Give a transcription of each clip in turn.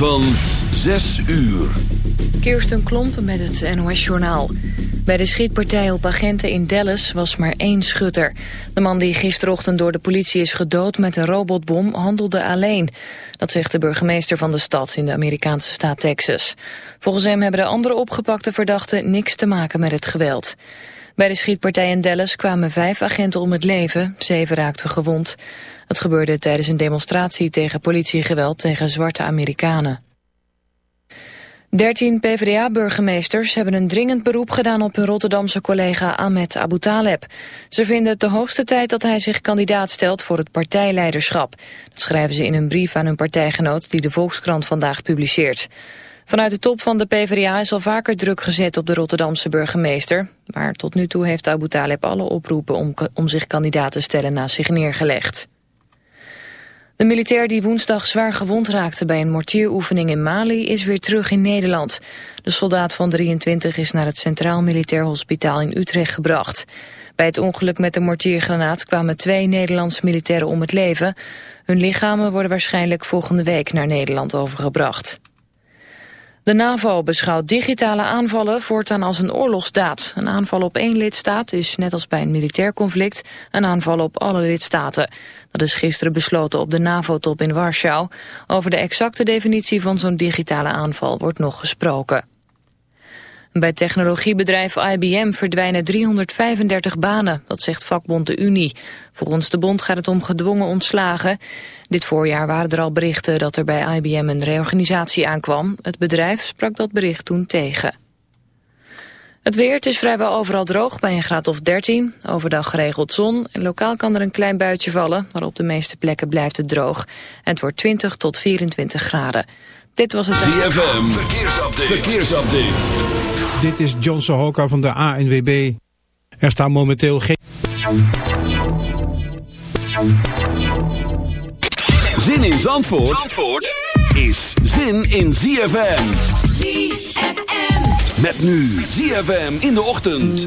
Van 6 uur. Kirsten Klompen met het NOS-journaal. Bij de schietpartij op agenten in Dallas was maar één schutter. De man die gisterochtend door de politie is gedood met een robotbom handelde alleen. Dat zegt de burgemeester van de stad in de Amerikaanse staat Texas. Volgens hem hebben de andere opgepakte verdachten niks te maken met het geweld. Bij de schietpartij in Dallas kwamen vijf agenten om het leven, zeven raakten gewond. Het gebeurde tijdens een demonstratie tegen politiegeweld tegen zwarte Amerikanen. Dertien PvdA-burgemeesters hebben een dringend beroep gedaan op hun Rotterdamse collega Ahmed Abu Taleb. Ze vinden het de hoogste tijd dat hij zich kandidaat stelt voor het partijleiderschap. Dat schrijven ze in een brief aan hun partijgenoot die de Volkskrant vandaag publiceert. Vanuit de top van de PvdA is al vaker druk gezet op de Rotterdamse burgemeester. Maar tot nu toe heeft Abu Taleb alle oproepen om, om zich kandidaat te stellen naast zich neergelegd. De militair die woensdag zwaar gewond raakte bij een mortieroefening in Mali is weer terug in Nederland. De soldaat van 23 is naar het Centraal Militair Hospitaal in Utrecht gebracht. Bij het ongeluk met de mortiergranaat kwamen twee Nederlandse militairen om het leven. Hun lichamen worden waarschijnlijk volgende week naar Nederland overgebracht. De NAVO beschouwt digitale aanvallen voortaan als een oorlogsdaad. Een aanval op één lidstaat is, net als bij een militair conflict, een aanval op alle lidstaten. Dat is gisteren besloten op de NAVO-top in Warschau. Over de exacte definitie van zo'n digitale aanval wordt nog gesproken. Bij technologiebedrijf IBM verdwijnen 335 banen, dat zegt vakbond de Unie. Volgens de bond gaat het om gedwongen ontslagen. Dit voorjaar waren er al berichten dat er bij IBM een reorganisatie aankwam. Het bedrijf sprak dat bericht toen tegen. Het weer, is vrijwel overal droog bij een graad of 13. Overdag geregeld zon. En lokaal kan er een klein buitje vallen, maar op de meeste plekken blijft het droog. En het wordt 20 tot 24 graden. Dit was het... ZFM, verkeersupdate. verkeersupdate. Dit is John Sohoka van de ANWB. Er staan momenteel geen... Zin in Zandvoort, Zandvoort is zin in ZFM. ZFM. Met nu ZFM in de ochtend.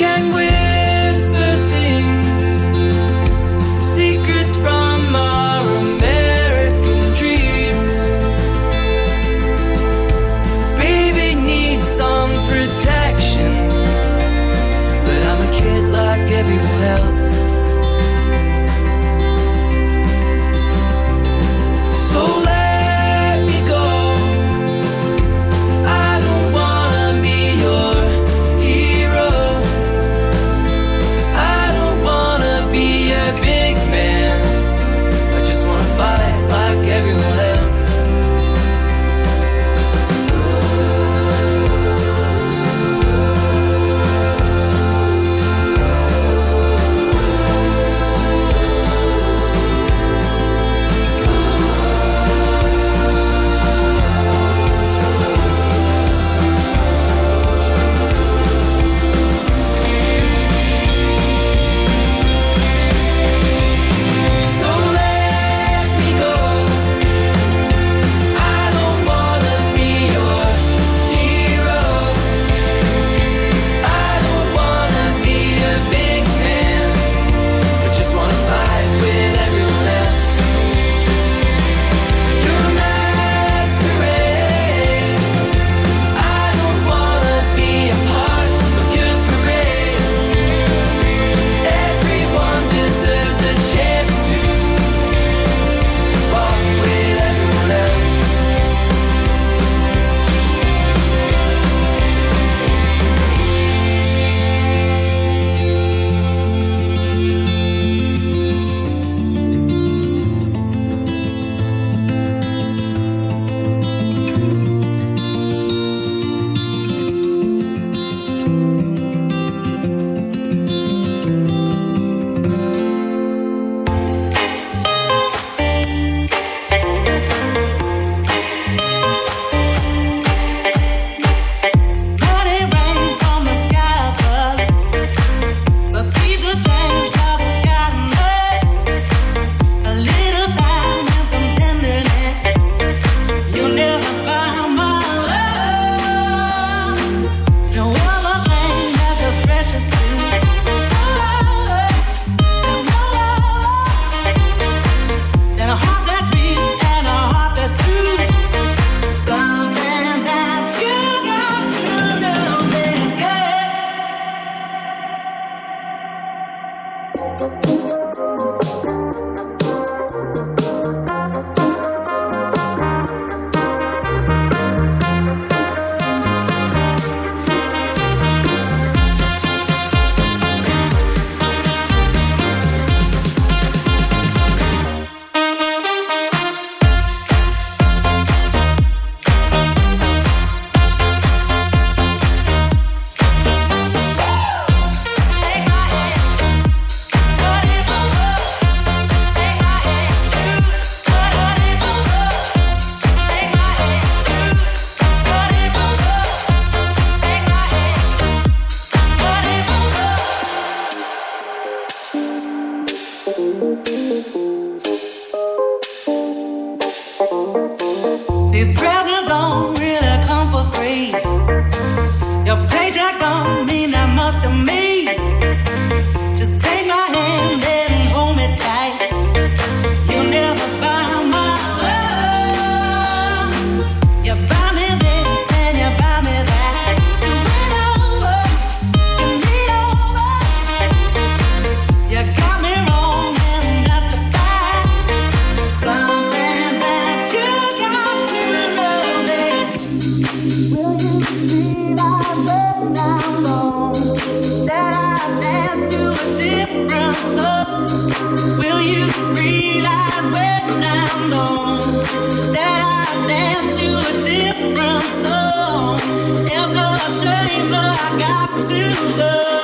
and we got to go.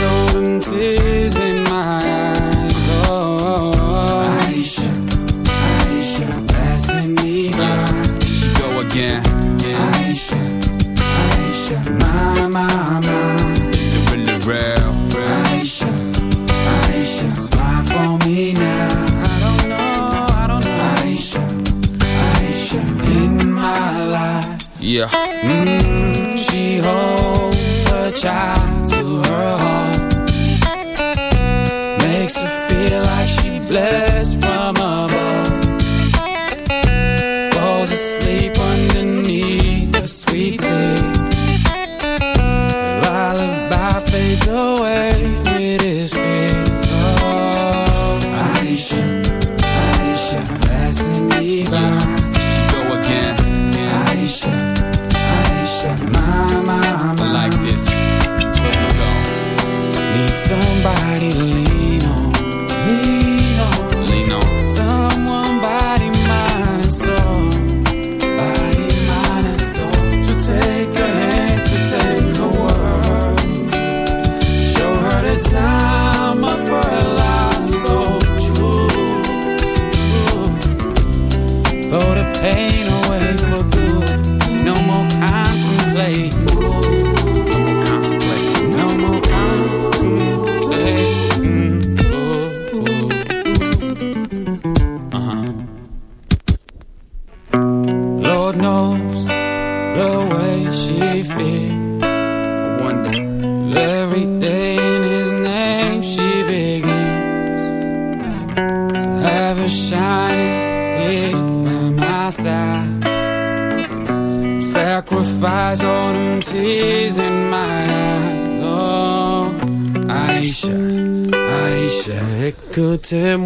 child to her heart. Makes her feel like she blessed from above. Falls asleep underneath the sweet tea. Lullaby fades away with his feet. somebody to him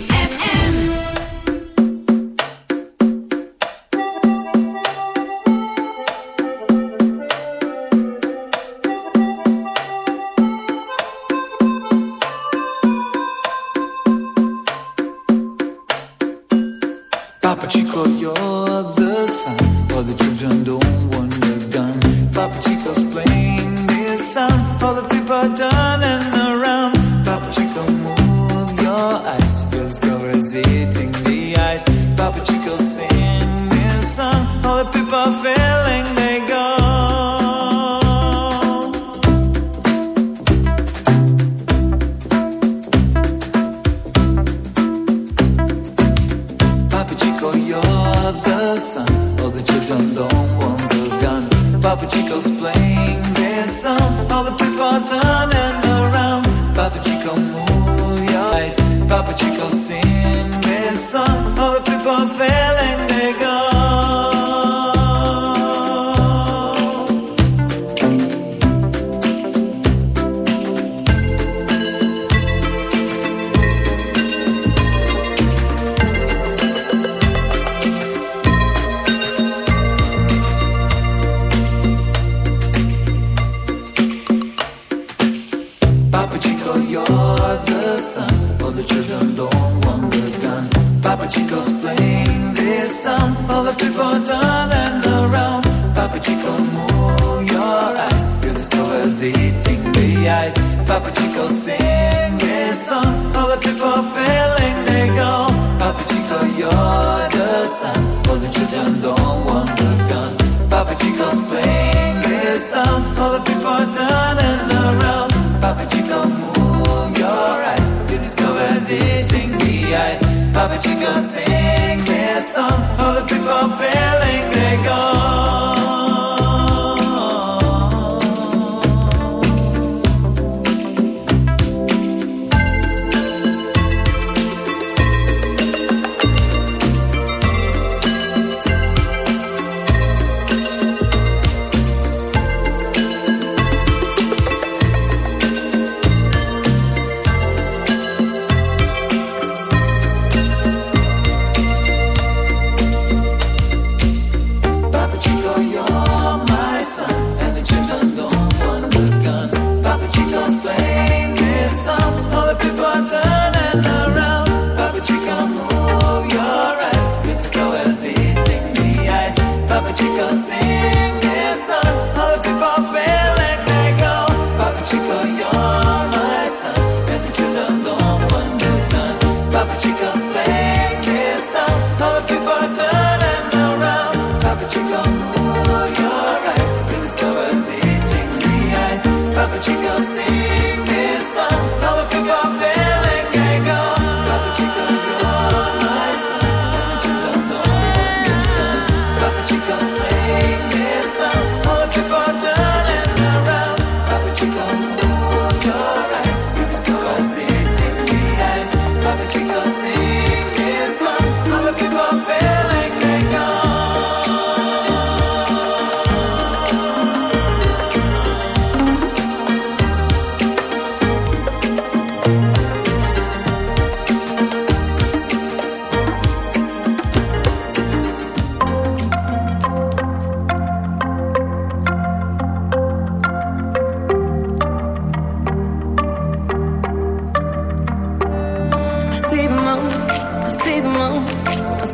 Some.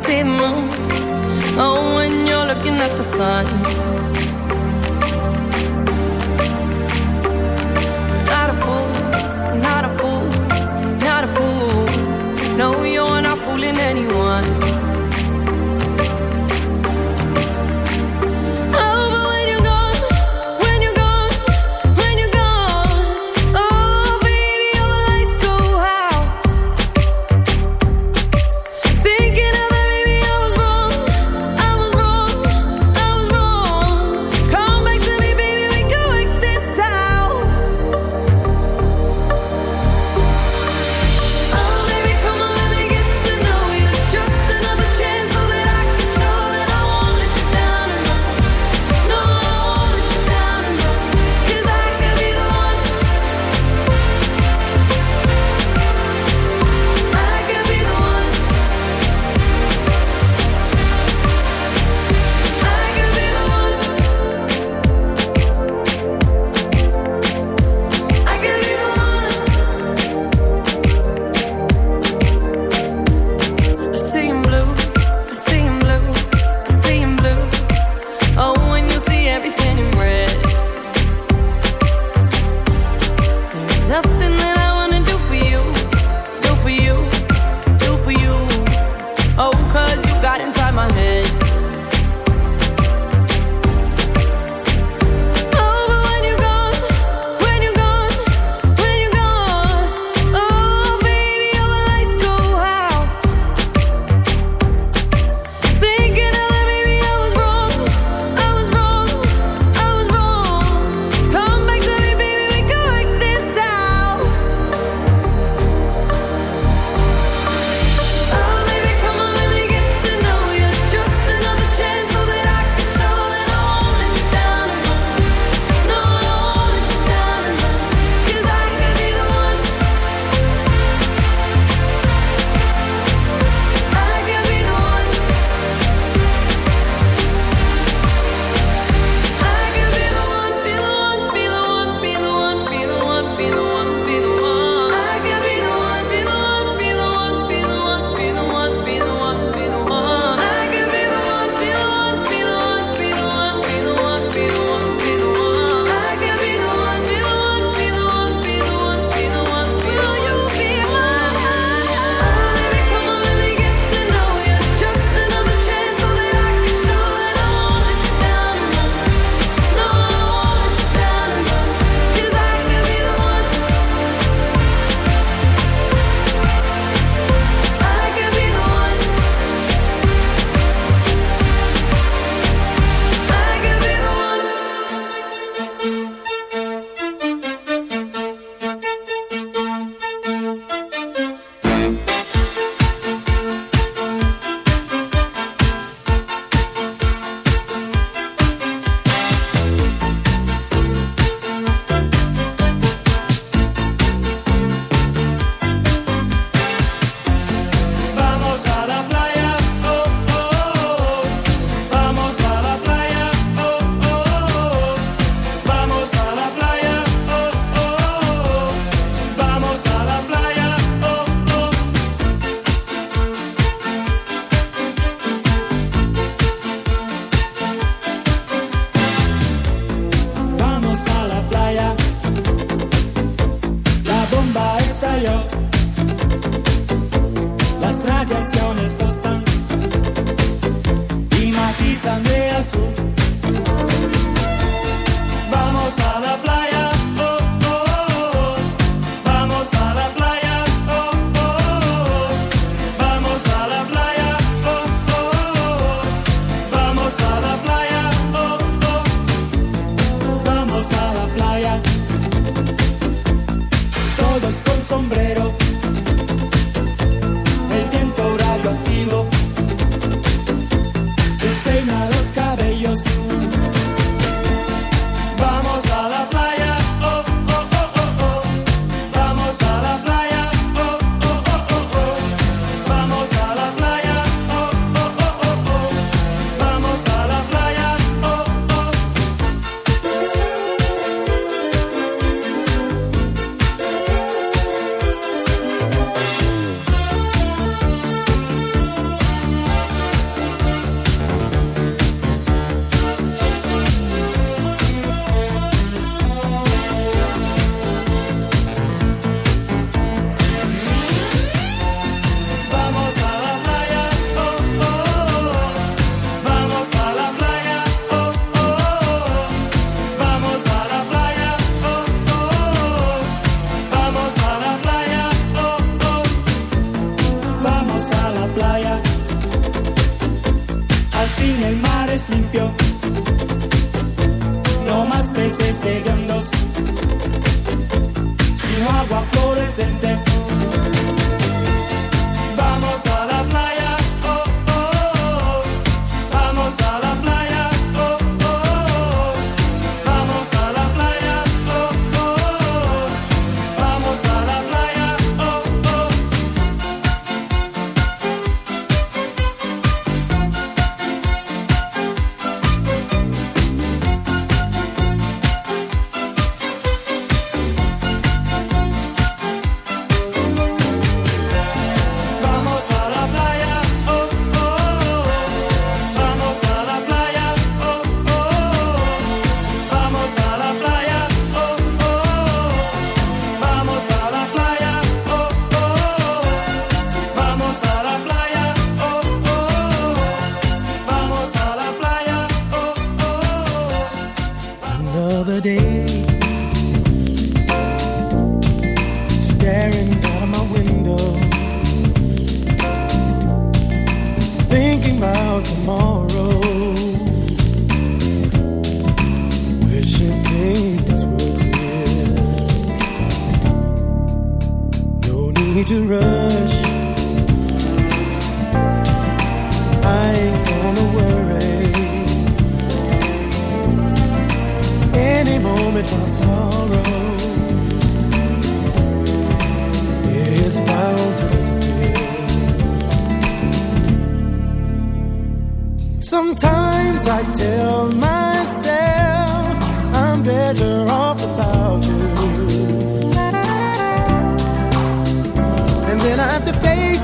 see the moon. Oh, when you're looking at the sun. Not a fool, not a fool, not a fool. No, you're not fooling anyone. Fin el mar es limpio. No más peces hediondos. Sino agua fluorescente.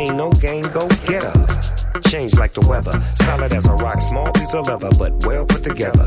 Pain, no game, go get her. Change like the weather, solid as a rock, small piece of leather, but well put together.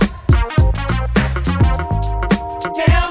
Tell